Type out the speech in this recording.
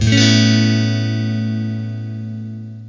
Mm-hmm.